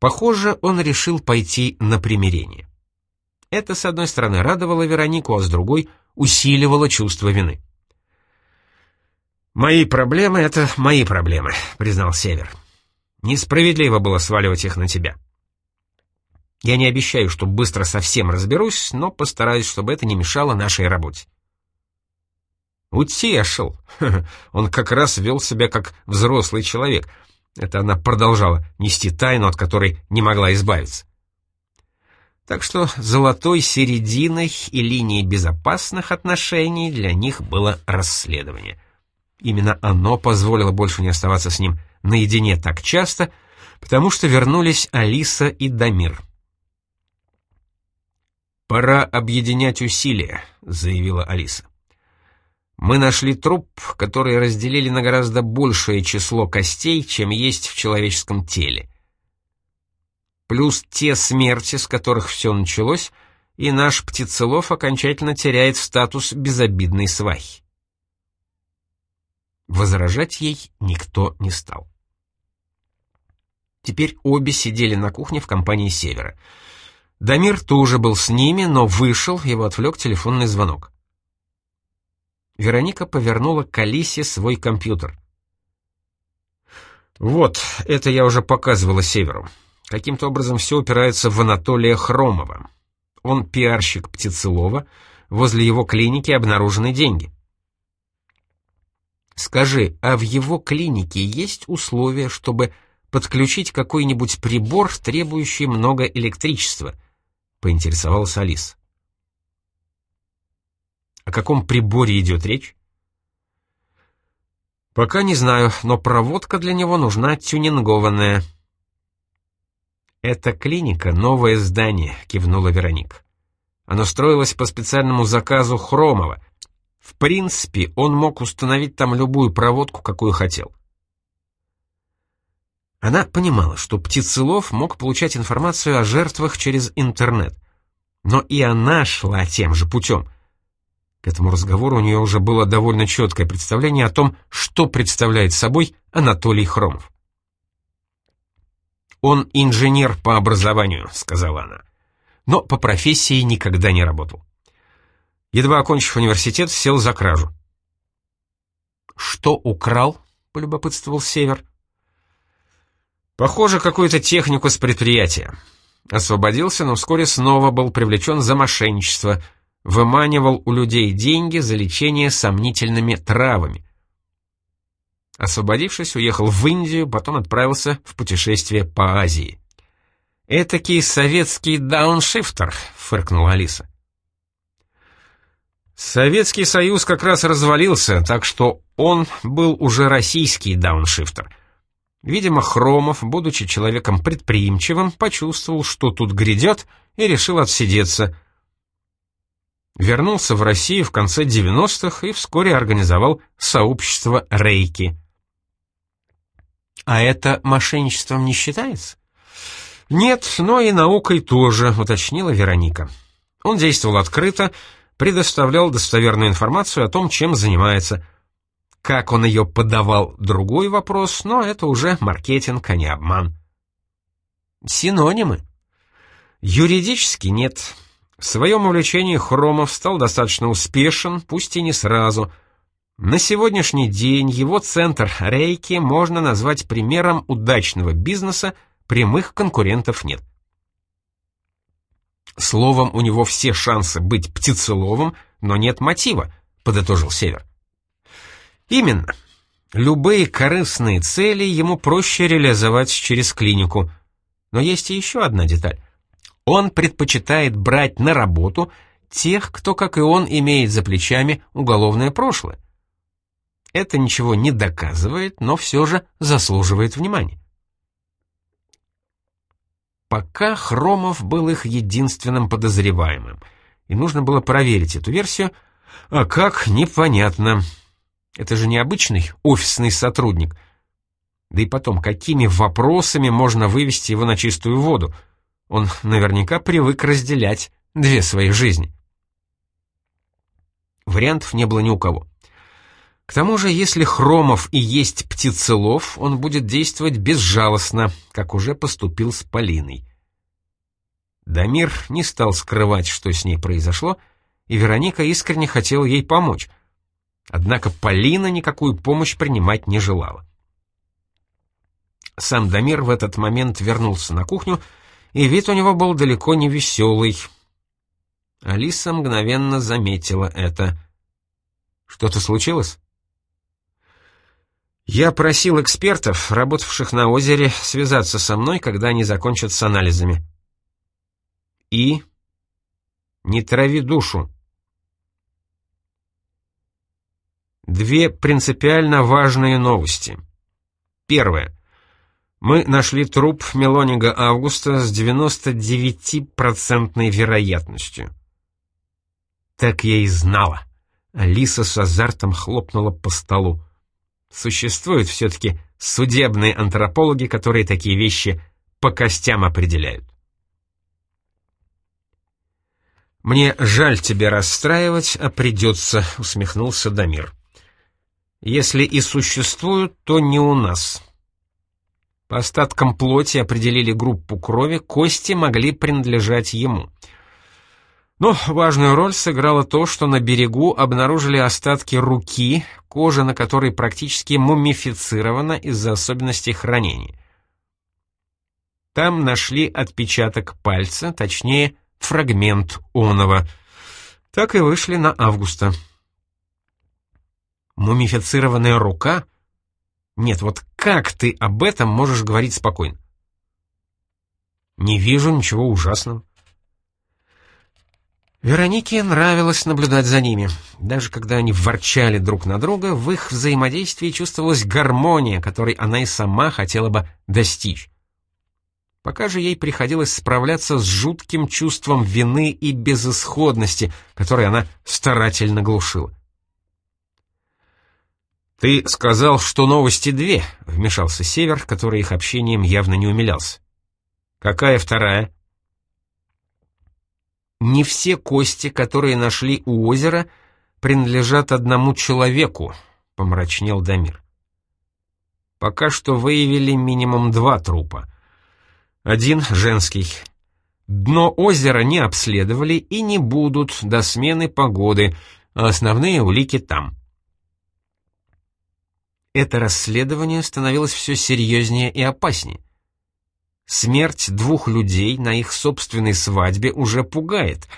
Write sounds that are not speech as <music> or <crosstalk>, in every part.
Похоже, он решил пойти на примирение. Это, с одной стороны, радовало Веронику, а с другой — усиливало чувство вины. «Мои проблемы — это мои проблемы», — признал Север. «Несправедливо было сваливать их на тебя. Я не обещаю, что быстро совсем разберусь, но постараюсь, чтобы это не мешало нашей работе». «Утешил. <laughs> Он как раз вел себя как взрослый человек. Это она продолжала нести тайну, от которой не могла избавиться. Так что золотой серединой и линией безопасных отношений для них было расследование. Именно оно позволило больше не оставаться с ним наедине так часто, потому что вернулись Алиса и Дамир. «Пора объединять усилия», — заявила Алиса. «Мы нашли труп, который разделили на гораздо большее число костей, чем есть в человеческом теле плюс те смерти, с которых все началось, и наш птицелов окончательно теряет статус безобидной свахи. Возражать ей никто не стал. Теперь обе сидели на кухне в компании Севера. Дамир тоже был с ними, но вышел, его отвлек телефонный звонок. Вероника повернула к Алисе свой компьютер. «Вот, это я уже показывала Северу. Каким-то образом все упирается в Анатолия Хромова. Он пиарщик Птицелова, возле его клиники обнаружены деньги. Скажи, а в его клинике есть условия, чтобы подключить какой-нибудь прибор, требующий много электричества? Поинтересовалась Алис. О каком приборе идет речь? Пока не знаю, но проводка для него нужна тюнингованная. «Это клиника, новое здание», — кивнула Вероник. Оно строилось по специальному заказу Хромова. В принципе, он мог установить там любую проводку, какую хотел. Она понимала, что Птицелов мог получать информацию о жертвах через интернет. Но и она шла тем же путем. К этому разговору у нее уже было довольно четкое представление о том, что представляет собой Анатолий Хромов. «Он инженер по образованию», — сказала она. «Но по профессии никогда не работал. Едва окончив университет, сел за кражу». «Что украл?» — полюбопытствовал Север. «Похоже, какую-то технику с предприятия. Освободился, но вскоре снова был привлечен за мошенничество, выманивал у людей деньги за лечение сомнительными травами. Освободившись, уехал в Индию, потом отправился в путешествие по Азии. «Этакий советский дауншифтер», — фыркнула Алиса. Советский Союз как раз развалился, так что он был уже российский дауншифтер. Видимо, Хромов, будучи человеком предприимчивым, почувствовал, что тут грядет, и решил отсидеться. Вернулся в Россию в конце 90-х и вскоре организовал сообщество «Рейки». А это мошенничеством не считается? Нет, но и наукой тоже, уточнила Вероника. Он действовал открыто, предоставлял достоверную информацию о том, чем занимается. Как он ее подавал, другой вопрос, но это уже маркетинг, а не обман. Синонимы? Юридически нет. В своем увлечении Хромов стал достаточно успешен, пусть и не сразу — на сегодняшний день его центр Рейки можно назвать примером удачного бизнеса, прямых конкурентов нет. Словом, у него все шансы быть птицеловым, но нет мотива, подытожил Север. Именно. Любые корыстные цели ему проще реализовать через клинику. Но есть и еще одна деталь. Он предпочитает брать на работу тех, кто, как и он, имеет за плечами уголовное прошлое. Это ничего не доказывает, но все же заслуживает внимания. Пока Хромов был их единственным подозреваемым, и нужно было проверить эту версию, а как, непонятно. Это же необычный офисный сотрудник. Да и потом, какими вопросами можно вывести его на чистую воду? Он наверняка привык разделять две свои жизни. Вариантов не было ни у кого. К тому же, если Хромов и есть птицелов, он будет действовать безжалостно, как уже поступил с Полиной. Дамир не стал скрывать, что с ней произошло, и Вероника искренне хотела ей помочь. Однако Полина никакую помощь принимать не желала. Сам Дамир в этот момент вернулся на кухню, и вид у него был далеко не веселый. Алиса мгновенно заметила это. «Что-то случилось?» «Я просил экспертов, работавших на озере, связаться со мной, когда они закончат с анализами». «И?» «Не трави душу». Две принципиально важные новости. Первое. Мы нашли труп Мелонига Августа с 99% вероятностью. Так я и знала. Алиса с азартом хлопнула по столу. Существуют все-таки судебные антропологи, которые такие вещи по костям определяют. «Мне жаль тебя расстраивать, а придется», — усмехнулся Дамир. «Если и существуют, то не у нас. По остаткам плоти определили группу крови, кости могли принадлежать ему. Но важную роль сыграло то, что на берегу обнаружили остатки руки, кожа на которой практически мумифицирована из-за особенностей хранения. Там нашли отпечаток пальца, точнее, фрагмент оного. Так и вышли на Августа. Мумифицированная рука — нет, вот как ты об этом можешь говорить спокойно? Не вижу ничего ужасного. Веронике нравилось наблюдать за ними. Даже когда они ворчали друг на друга, в их взаимодействии чувствовалась гармония, которой она и сама хотела бы достичь. Пока же ей приходилось справляться с жутким чувством вины и безысходности, которое она старательно глушила. «Ты сказал, что новости две», — вмешался Север, который их общением явно не умилялся. «Какая вторая?» «Не все кости, которые нашли у озера, принадлежат одному человеку», — помрачнел Дамир. «Пока что выявили минимум два трупа. Один женский. Дно озера не обследовали и не будут до смены погоды, а основные улики там» это расследование становилось все серьезнее и опаснее. Смерть двух людей на их собственной свадьбе уже пугает,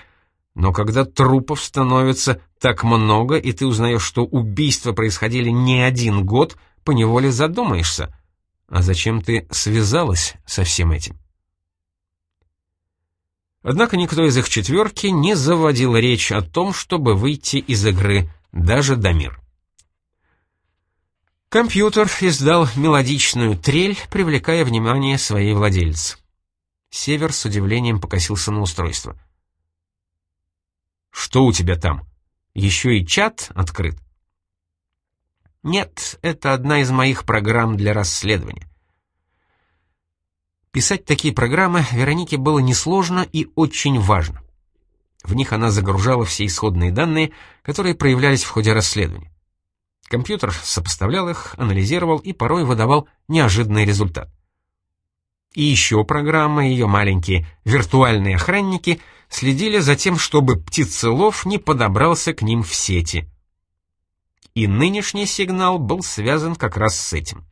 но когда трупов становится так много, и ты узнаешь, что убийства происходили не один год, поневоле задумаешься, а зачем ты связалась со всем этим? Однако никто из их четверки не заводил речь о том, чтобы выйти из игры, даже Дамир. Компьютер издал мелодичную трель, привлекая внимание своей владельца. Север с удивлением покосился на устройство. «Что у тебя там? Еще и чат открыт?» «Нет, это одна из моих программ для расследования». Писать такие программы Веронике было несложно и очень важно. В них она загружала все исходные данные, которые проявлялись в ходе расследования. Компьютер сопоставлял их, анализировал и порой выдавал неожиданный результат. И еще программы, ее маленькие виртуальные охранники следили за тем, чтобы птицелов не подобрался к ним в сети. И нынешний сигнал был связан как раз с этим.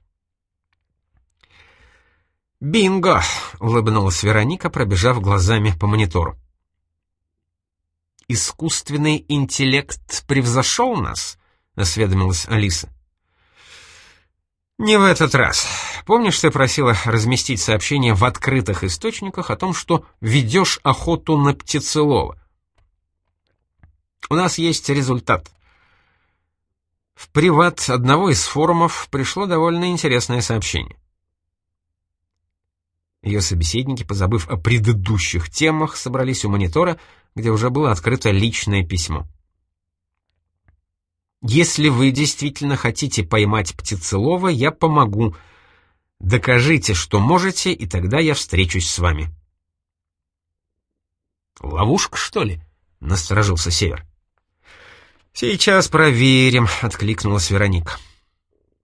«Бинго!» — улыбнулась Вероника, пробежав глазами по монитору. «Искусственный интеллект превзошел нас?» — осведомилась Алиса. «Не в этот раз. Помнишь, ты просила разместить сообщение в открытых источниках о том, что ведешь охоту на птицелова? У нас есть результат. В приват одного из форумов пришло довольно интересное сообщение. Ее собеседники, позабыв о предыдущих темах, собрались у монитора, где уже было открыто личное письмо. Если вы действительно хотите поймать птицелова, я помогу. Докажите, что можете, и тогда я встречусь с вами. Ловушка, что ли? Насторожился Север. «Сейчас проверим», — откликнулась Вероника.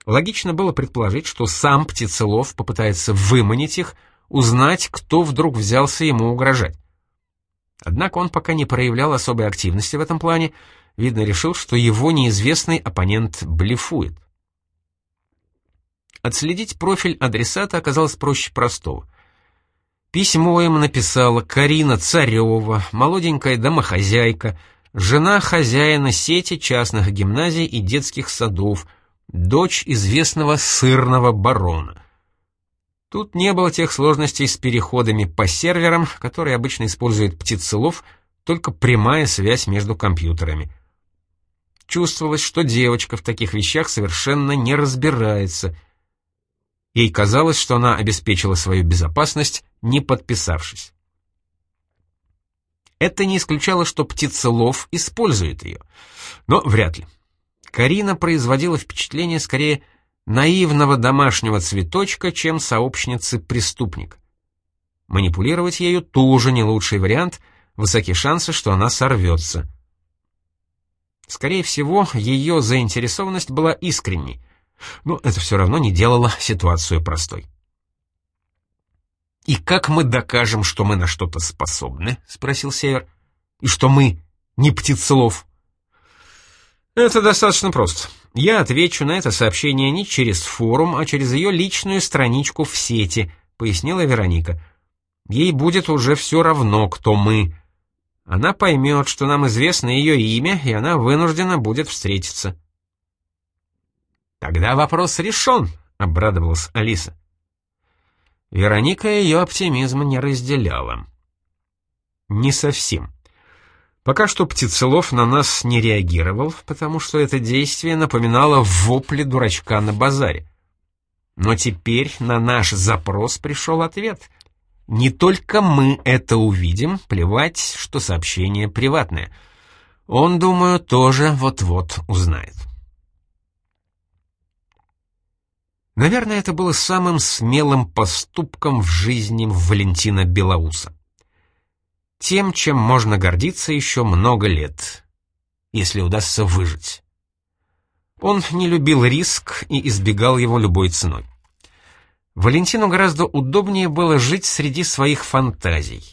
Логично было предположить, что сам Птицелов попытается выманить их, узнать, кто вдруг взялся ему угрожать. Однако он пока не проявлял особой активности в этом плане, видно, решил, что его неизвестный оппонент блефует. Отследить профиль адресата оказалось проще простого. Письмо им написала Карина Царева, молоденькая домохозяйка, жена хозяина сети частных гимназий и детских садов, дочь известного сырного барона. Тут не было тех сложностей с переходами по серверам, которые обычно использует птицелов, только прямая связь между компьютерами. Чувствовалось, что девочка в таких вещах совершенно не разбирается. Ей казалось, что она обеспечила свою безопасность, не подписавшись. Это не исключало, что птицелов использует ее, но вряд ли. Карина производила впечатление скорее наивного домашнего цветочка, чем сообщницы преступник. Манипулировать ею тоже не лучший вариант, высоки шансы, что она сорвется. Скорее всего, ее заинтересованность была искренней, но это все равно не делало ситуацию простой. «И как мы докажем, что мы на что-то способны?» — спросил Север. «И что мы не птицелов?» «Это достаточно просто. Я отвечу на это сообщение не через форум, а через ее личную страничку в сети», — пояснила Вероника. «Ей будет уже все равно, кто мы. Она поймет, что нам известно ее имя, и она вынуждена будет встретиться». «Тогда вопрос решен», — обрадовалась Алиса. Вероника ее оптимизма не разделяла. «Не совсем. Пока что Птицелов на нас не реагировал, потому что это действие напоминало вопли дурачка на базаре. Но теперь на наш запрос пришел ответ. Не только мы это увидим, плевать, что сообщение приватное. Он, думаю, тоже вот-вот узнает». Наверное, это было самым смелым поступком в жизни Валентина Белоуса. Тем, чем можно гордиться еще много лет, если удастся выжить. Он не любил риск и избегал его любой ценой. Валентину гораздо удобнее было жить среди своих фантазий.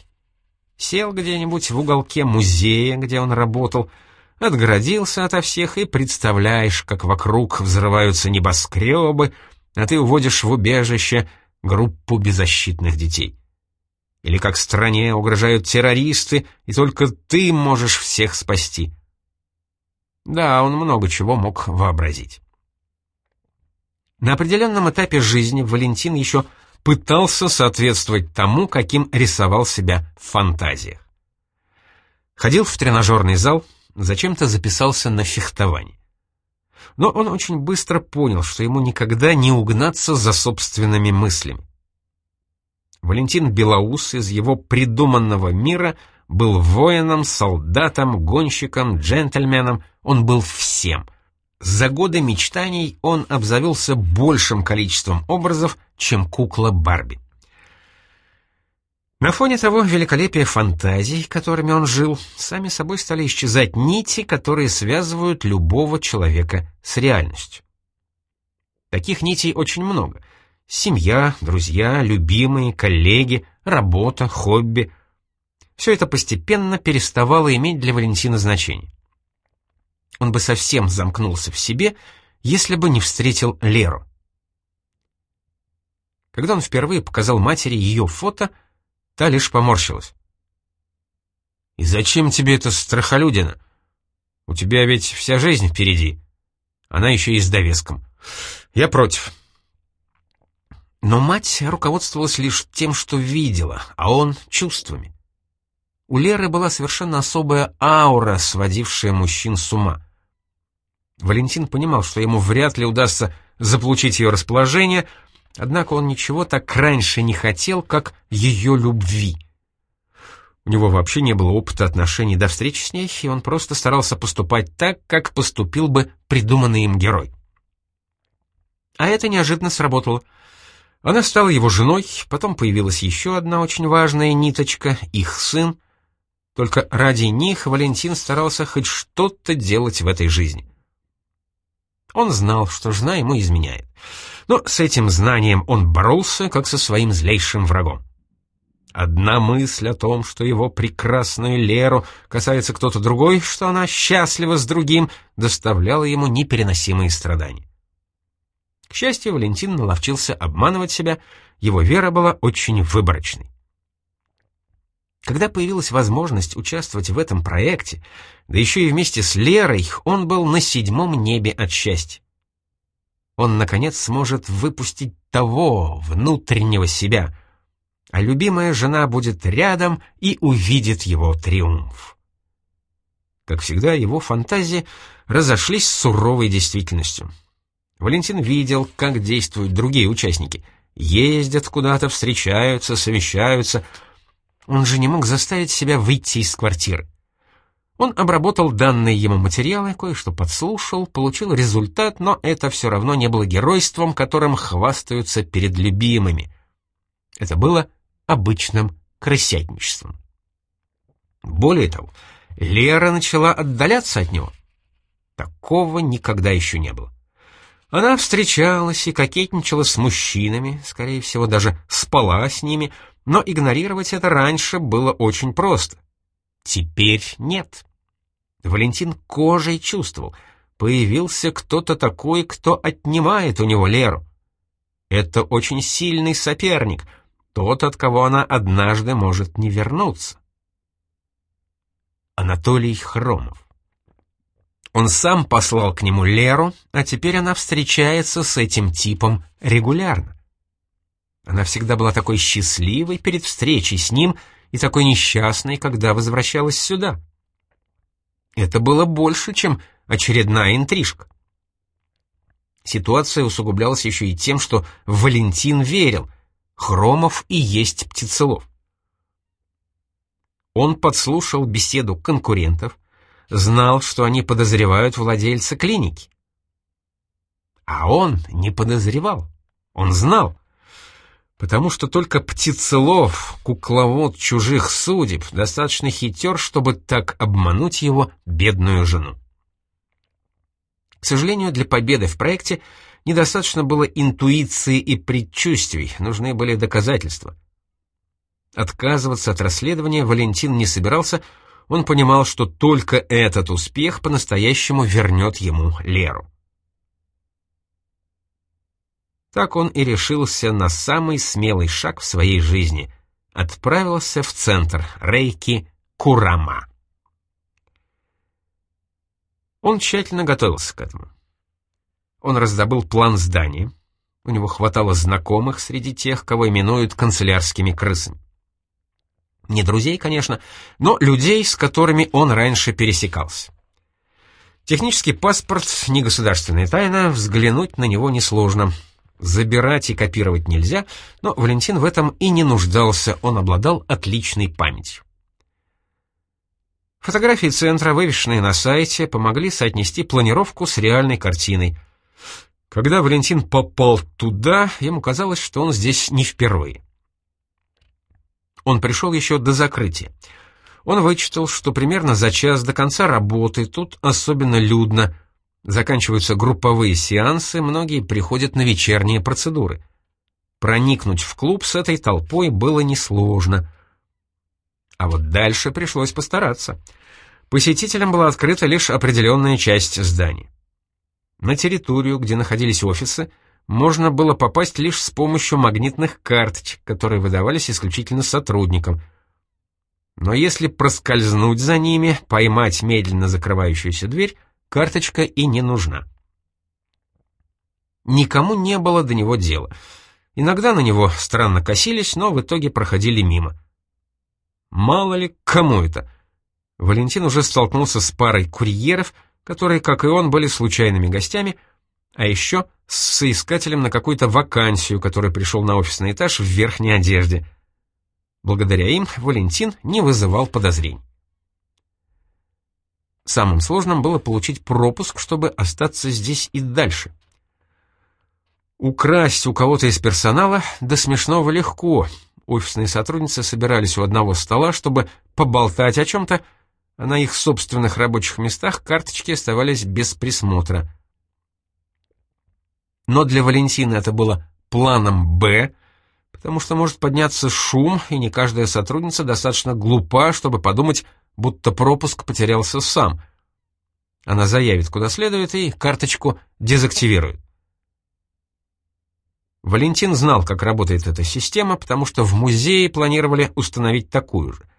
Сел где-нибудь в уголке музея, где он работал, отгородился ото всех и представляешь, как вокруг взрываются небоскребы, а ты уводишь в убежище группу беззащитных детей. Или как стране угрожают террористы, и только ты можешь всех спасти. Да, он много чего мог вообразить. На определенном этапе жизни Валентин еще пытался соответствовать тому, каким рисовал себя в фантазиях. Ходил в тренажерный зал, зачем-то записался на фехтование но он очень быстро понял, что ему никогда не угнаться за собственными мыслями. Валентин Белоус из его придуманного мира был воином, солдатом, гонщиком, джентльменом, он был всем. За годы мечтаний он обзавелся большим количеством образов, чем кукла Барби. На фоне того великолепия фантазий, которыми он жил, сами собой стали исчезать нити, которые связывают любого человека с реальностью. Таких нитей очень много. Семья, друзья, любимые, коллеги, работа, хобби. Все это постепенно переставало иметь для Валентина значение. Он бы совсем замкнулся в себе, если бы не встретил Леру. Когда он впервые показал матери ее фото — Та лишь поморщилась. «И зачем тебе эта страхолюдина? У тебя ведь вся жизнь впереди. Она еще и с довеском. Я против». Но мать руководствовалась лишь тем, что видела, а он — чувствами. У Леры была совершенно особая аура, сводившая мужчин с ума. Валентин понимал, что ему вряд ли удастся заполучить ее расположение — Однако он ничего так раньше не хотел, как ее любви. У него вообще не было опыта отношений до встречи с ней, и он просто старался поступать так, как поступил бы придуманный им герой. А это неожиданно сработало. Она стала его женой, потом появилась еще одна очень важная ниточка — их сын. Только ради них Валентин старался хоть что-то делать в этой жизни. Он знал, что жена ему изменяет. Но с этим знанием он боролся, как со своим злейшим врагом. Одна мысль о том, что его прекрасную Леру касается кто-то другой, что она счастлива с другим, доставляла ему непереносимые страдания. К счастью, Валентин наловчился обманывать себя, его вера была очень выборочной. Когда появилась возможность участвовать в этом проекте, да еще и вместе с Лерой, он был на седьмом небе от счастья. Он, наконец, сможет выпустить того, внутреннего себя, а любимая жена будет рядом и увидит его триумф. Как всегда, его фантазии разошлись с суровой действительностью. Валентин видел, как действуют другие участники. Ездят куда-то, встречаются, совещаются — он же не мог заставить себя выйти из квартиры. Он обработал данные ему материалы, кое-что подслушал, получил результат, но это все равно не было геройством, которым хвастаются перед любимыми. Это было обычным крысятничеством. Более того, Лера начала отдаляться от него. Такого никогда еще не было. Она встречалась и кокетничала с мужчинами, скорее всего, даже спала с ними, но игнорировать это раньше было очень просто. Теперь нет. Валентин кожей чувствовал, появился кто-то такой, кто отнимает у него Леру. Это очень сильный соперник, тот, от кого она однажды может не вернуться. Анатолий Хромов. Он сам послал к нему Леру, а теперь она встречается с этим типом регулярно. Она всегда была такой счастливой перед встречей с ним и такой несчастной, когда возвращалась сюда. Это было больше, чем очередная интрижка. Ситуация усугублялась еще и тем, что Валентин верил, Хромов и есть Птицелов. Он подслушал беседу конкурентов, знал, что они подозревают владельца клиники. А он не подозревал, он знал потому что только птицелов, кукловод чужих судеб, достаточно хитер, чтобы так обмануть его бедную жену. К сожалению, для победы в проекте недостаточно было интуиции и предчувствий, нужны были доказательства. Отказываться от расследования Валентин не собирался, он понимал, что только этот успех по-настоящему вернет ему Леру. Так он и решился на самый смелый шаг в своей жизни. Отправился в центр Рейки Курама. Он тщательно готовился к этому. Он раздобыл план здания. У него хватало знакомых среди тех, кого именуют канцелярскими крысами. Не друзей, конечно, но людей, с которыми он раньше пересекался. Технический паспорт — не государственная тайна, взглянуть на него несложно — Забирать и копировать нельзя, но Валентин в этом и не нуждался, он обладал отличной памятью. Фотографии центра, вывешенные на сайте, помогли соотнести планировку с реальной картиной. Когда Валентин попал туда, ему казалось, что он здесь не впервые. Он пришел еще до закрытия. Он вычитал, что примерно за час до конца работы тут особенно людно, Заканчиваются групповые сеансы, многие приходят на вечерние процедуры. Проникнуть в клуб с этой толпой было несложно. А вот дальше пришлось постараться. Посетителям была открыта лишь определенная часть здания. На территорию, где находились офисы, можно было попасть лишь с помощью магнитных карточек, которые выдавались исключительно сотрудникам. Но если проскользнуть за ними, поймать медленно закрывающуюся дверь, карточка и не нужна. Никому не было до него дела. Иногда на него странно косились, но в итоге проходили мимо. Мало ли, кому это? Валентин уже столкнулся с парой курьеров, которые, как и он, были случайными гостями, а еще с соискателем на какую-то вакансию, который пришел на офисный этаж в верхней одежде. Благодаря им Валентин не вызывал подозрений. Самым сложным было получить пропуск, чтобы остаться здесь и дальше. Украсть у кого-то из персонала до смешного легко. офисные сотрудницы собирались у одного стола, чтобы поболтать о чем-то, а на их собственных рабочих местах карточки оставались без присмотра. Но для Валентины это было планом «Б», потому что может подняться шум, и не каждая сотрудница достаточно глупа, чтобы подумать, будто пропуск потерялся сам. Она заявит куда следует и карточку дезактивирует. Валентин знал, как работает эта система, потому что в музее планировали установить такую же.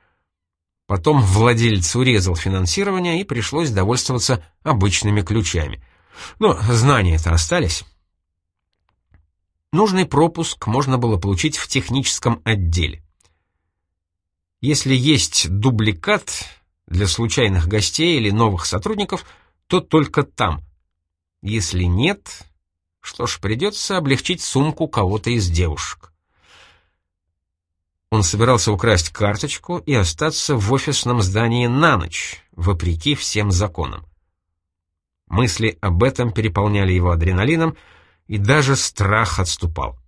Потом владелец урезал финансирование, и пришлось довольствоваться обычными ключами. Но знания-то остались. Нужный пропуск можно было получить в техническом отделе. Если есть дубликат для случайных гостей или новых сотрудников, то только там. Если нет, что ж, придется облегчить сумку кого-то из девушек. Он собирался украсть карточку и остаться в офисном здании на ночь, вопреки всем законам. Мысли об этом переполняли его адреналином, и даже страх отступал.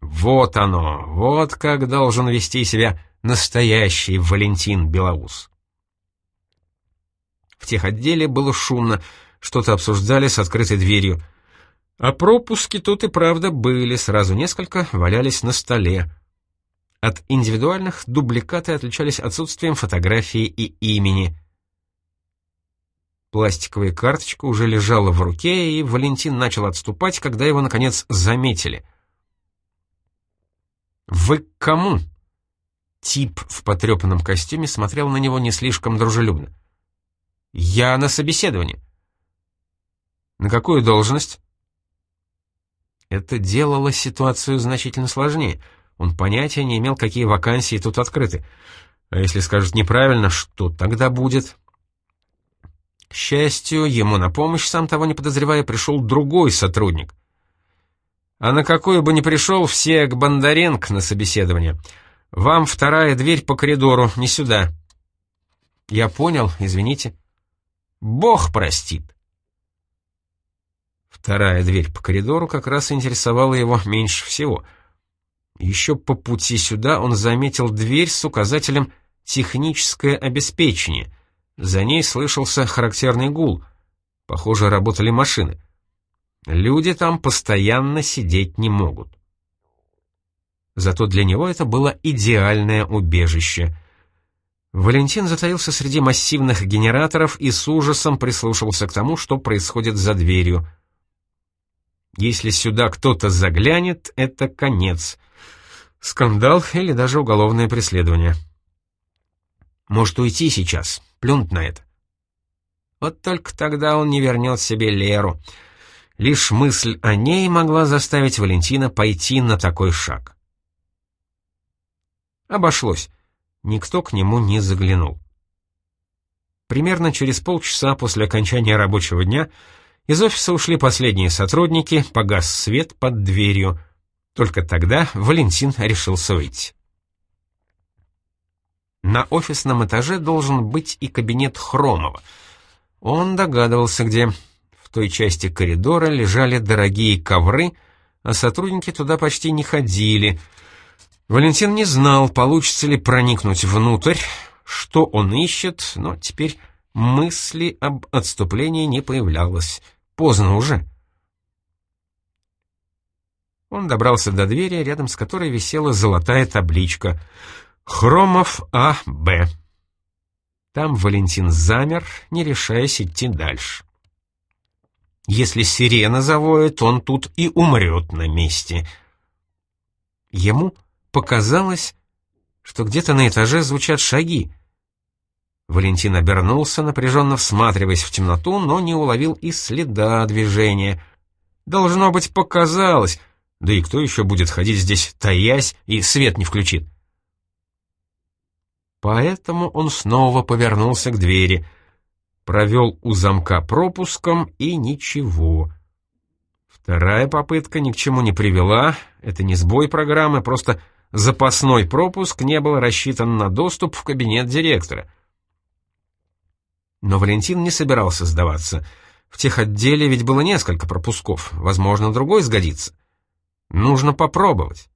Вот оно, вот как должен вести себя настоящий Валентин Белоус. В тех отделе было шумно, что-то обсуждали с открытой дверью. А пропуски тут и правда были, сразу несколько валялись на столе. От индивидуальных дубликаты отличались отсутствием фотографии и имени. Пластиковая карточка уже лежала в руке, и Валентин начал отступать, когда его, наконец, заметили. «Вы к кому?» Тип в потрепанном костюме смотрел на него не слишком дружелюбно. «Я на собеседовании». «На какую должность?» Это делало ситуацию значительно сложнее. Он понятия не имел, какие вакансии тут открыты. А если скажет неправильно, что тогда будет? К счастью, ему на помощь, сам того не подозревая, пришел другой сотрудник. А на какую бы ни пришел, все к Бондаренко на собеседование. Вам вторая дверь по коридору, не сюда. Я понял, извините. Бог простит. Вторая дверь по коридору как раз интересовала его меньше всего. Еще по пути сюда он заметил дверь с указателем «Техническое обеспечение», за ней слышался характерный гул. Похоже, работали машины. Люди там постоянно сидеть не могут. Зато для него это было идеальное убежище. Валентин затаился среди массивных генераторов и с ужасом прислушивался к тому, что происходит за дверью. Если сюда кто-то заглянет, это конец. Скандал или даже уголовное преследование. Может уйти сейчас, плюнуть на это. Вот только тогда он не вернет себе Леру. Лишь мысль о ней могла заставить Валентина пойти на такой шаг. Обошлось. Никто к нему не заглянул. Примерно через полчаса после окончания рабочего дня из офиса ушли последние сотрудники, погас свет под дверью. Только тогда Валентин решился выйти. На офисном этаже должен быть и кабинет Хромова. Он догадывался, где. В той части коридора лежали дорогие ковры, а сотрудники туда почти не ходили. Валентин не знал, получится ли проникнуть внутрь, что он ищет, но теперь мысли об отступлении не появлялось. Поздно уже. Он добрался до двери, рядом с которой висела золотая табличка — Хромов А.Б. Там Валентин замер, не решаясь идти дальше. Если сирена завоет, он тут и умрет на месте. Ему показалось, что где-то на этаже звучат шаги. Валентин обернулся, напряженно всматриваясь в темноту, но не уловил и следа движения. Должно быть, показалось. Да и кто еще будет ходить здесь, таясь, и свет не включит? Поэтому он снова повернулся к двери, провел у замка пропуском и ничего. Вторая попытка ни к чему не привела, это не сбой программы, просто запасной пропуск не был рассчитан на доступ в кабинет директора. Но Валентин не собирался сдаваться. В тех отделе ведь было несколько пропусков, возможно, другой сгодится. Нужно попробовать.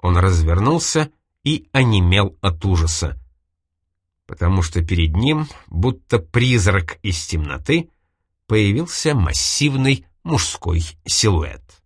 Он развернулся и онемел от ужаса, потому что перед ним, будто призрак из темноты, появился массивный мужской силуэт.